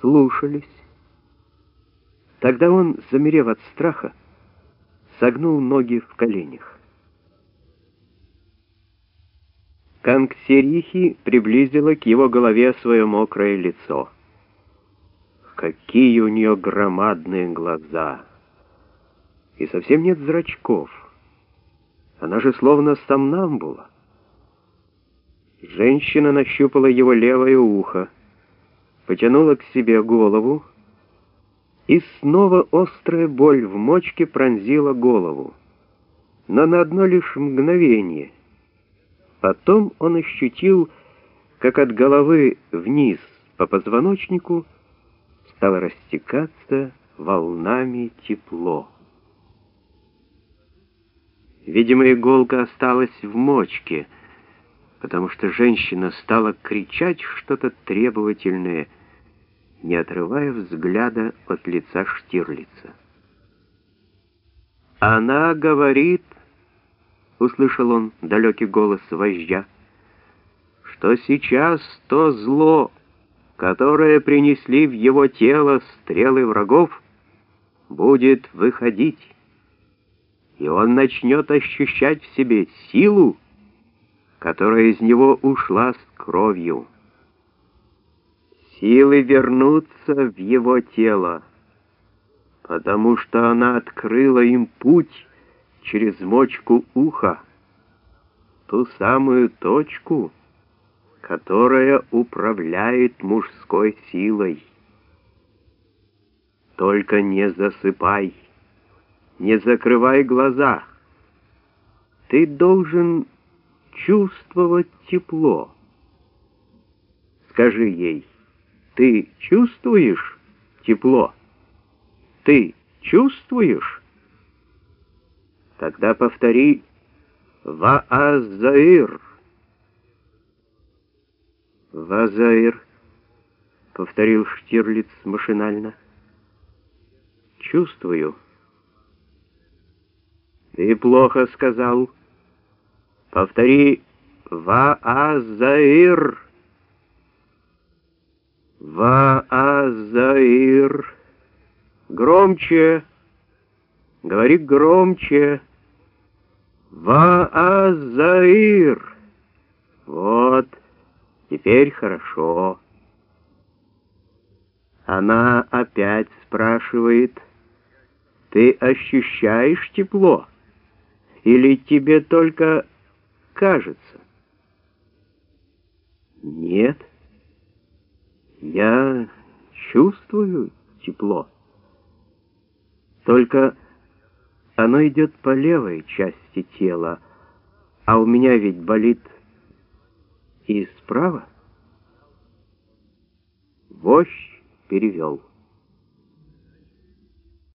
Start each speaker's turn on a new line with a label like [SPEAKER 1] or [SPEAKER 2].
[SPEAKER 1] слушались. Тогда он, замерев от страха, согнул ноги в коленях. Канксерихи приблизила к его голове свое мокрое лицо. Какие у нее громадные глаза! И совсем нет зрачков. Она же словно сомнамбула. Женщина нащупала его левое ухо, потянула к себе голову, и снова острая боль в мочке пронзила голову. Но на одно лишь мгновение. Потом он ощутил, как от головы вниз по позвоночнику стало растекаться волнами тепло. Видимо, иголка осталась в мочке, потому что женщина стала кричать что-то требовательное, не отрывая взгляда от лица Штирлица. «Она говорит...» — услышал он далекий голос вождя, «что сейчас то зло, которое принесли в его тело стрелы врагов, будет выходить, и он начнет ощущать в себе силу, которая из него ушла с кровью. Силы вернутся в его тело, потому что она открыла им путь через мочку уха, ту самую точку, которая управляет мужской силой. Только не засыпай, не закрывай глаза. Ты должен чувствовать тепло. Скажи ей, ты чувствуешь тепло? Ты чувствуешь? Тогда повтори «Ваазаир». «Вазаир», — повторил Штирлиц машинально. «Чувствую». «Ты плохо сказал. Повтори «Ваазаир». «Ваазаир». Громче. Говори громче. Ваазаир. Вот, теперь хорошо. Она опять спрашивает, ты ощущаешь тепло? Или тебе только кажется? Нет, я чувствую тепло. Только оно идет по левой части тела, а у меня ведь болит и справа. Вождь перевел.